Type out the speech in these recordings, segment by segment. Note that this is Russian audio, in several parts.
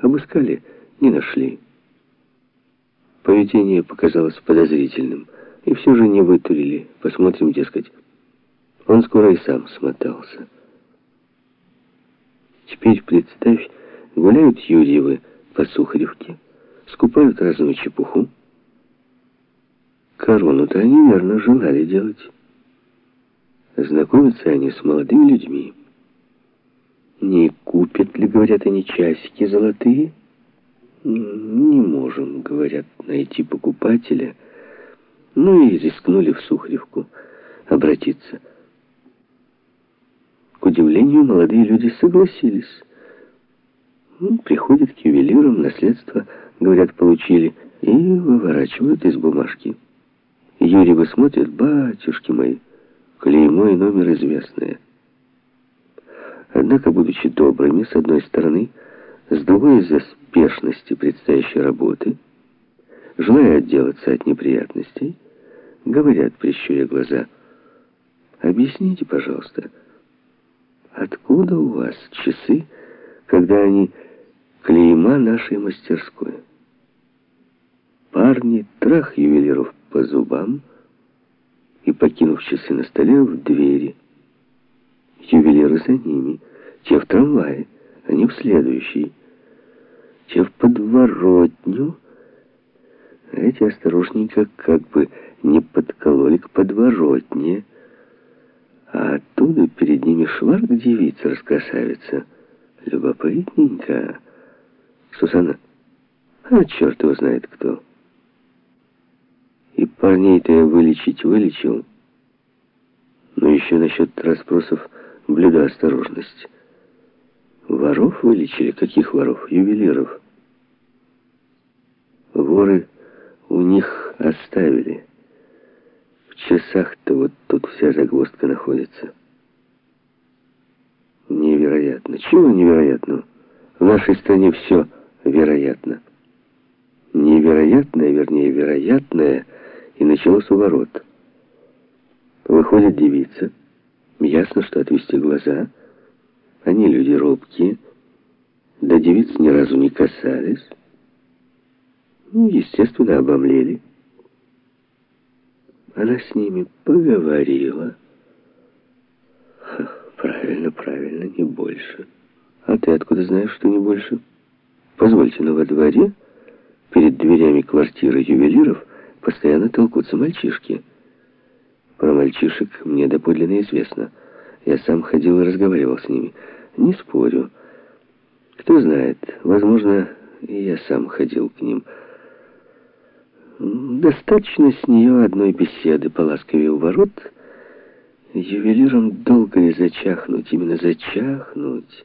Обыскали, не нашли. Поведение показалось подозрительным. И все же не вытурили. Посмотрим, дескать. Он скоро и сам смотался. Теперь представь, гуляют Юрьевы по Сухаревке, скупают разную чепуху. Корону-то они, верно, желали делать. Знакомятся они с молодыми людьми. Не купят ли, говорят они, часики золотые? Не можем, говорят, найти покупателя. Ну и рискнули в Сухаревку обратиться. К удивлению, молодые люди согласились. Ну, приходят к ювелирам, наследство, говорят, получили, и выворачивают из бумажки. Юрьевы смотрят, батюшки мои, клеймо и номер известные. Однако, будучи добрыми, с одной стороны, с другой из-за спешности предстоящей работы, желая отделаться от неприятностей, говорят, прищуря глаза, «Объясните, пожалуйста, откуда у вас часы, когда они клейма нашей мастерской?» Парни, трах ювелиров по зубам и, покинув часы на столе, в двери. Ювелиры за ними, те в трамвае, они а в следующий, те в подворотню, а эти осторожненько как бы не подкололи к подворотне, а оттуда перед ними шварк девица раскрасавица. Любопытненько. Сусанна, а черт его знает кто. И парней-то я вылечить вылечил. Но еще насчет расспросов блюда осторожность. Воров вылечили? Каких воров? Ювелиров. Воры у них оставили. В часах-то вот тут вся загвоздка находится. Невероятно. Чего невероятного? В нашей стране все вероятно. Невероятное, вернее, вероятное — и началось у ворот. Выходит девица. Ясно, что отвести глаза. Они люди робкие. До девиц ни разу не касались. Ну, естественно, обомлели. Она с ними поговорила. Правильно, правильно, не больше. А ты откуда знаешь, что не больше? Позвольте, но во дворе, перед дверями квартиры ювелиров, постоянно толкутся мальчишки. Про мальчишек мне доподлинно известно. Я сам ходил и разговаривал с ними. Не спорю. Кто знает, возможно, и я сам ходил к ним. Достаточно с нее одной беседы по ласкове у ворот. Ювелиром долго ли зачахнуть, именно зачахнуть.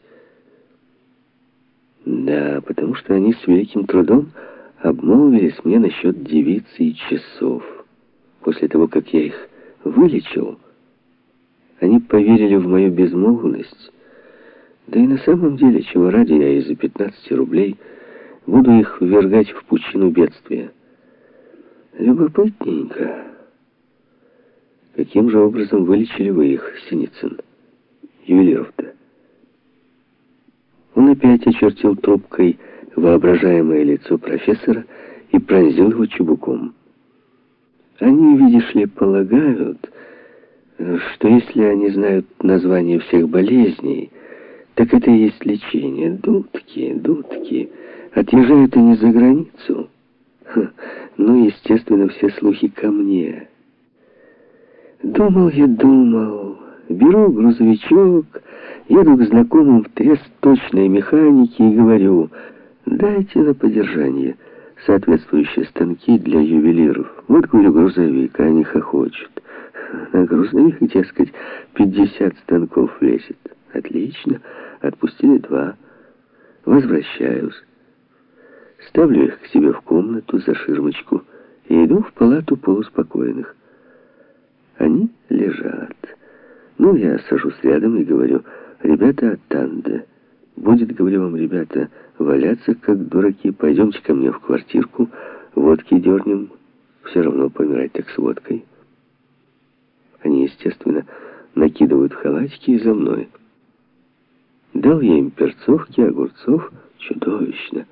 Да, потому что они с великим трудом обмолвились мне насчет девицы и часов. После того, как я их вылечил, они поверили в мою безмолвность. Да и на самом деле, чего ради я из-за 15 рублей буду их ввергать в пучину бедствия. Любопытненько. Каким же образом вылечили вы их, Синицын? Ювелиров-то. Он опять очертил трубкой воображаемое лицо профессора и пронзил его чубуком. Они, видишь ли, полагают, что если они знают название всех болезней, так это и есть лечение. Дудки, дудки. Отъезжают они за границу. Ну, естественно, все слухи ко мне. Думал я, думал. Беру грузовичок, еду к знакомым в трест точной механики и говорю... Дайте на поддержание соответствующие станки для ювелиров. Вот, говорю, грузовик, а они хохочут. На грузовик, дескать, 50 станков влезет. Отлично. Отпустили два. Возвращаюсь. Ставлю их к себе в комнату за ширмочку и иду в палату полуспокойных. Они лежат. Ну, я сажусь рядом и говорю, ребята от Танды. Будет, говорю вам, ребята, валяться, как дураки. Пойдемте ко мне в квартирку, водки дернем. Все равно помирать так с водкой. Они, естественно, накидывают халатики и за мной. Дал я им перцовки, огурцов, чудовищно.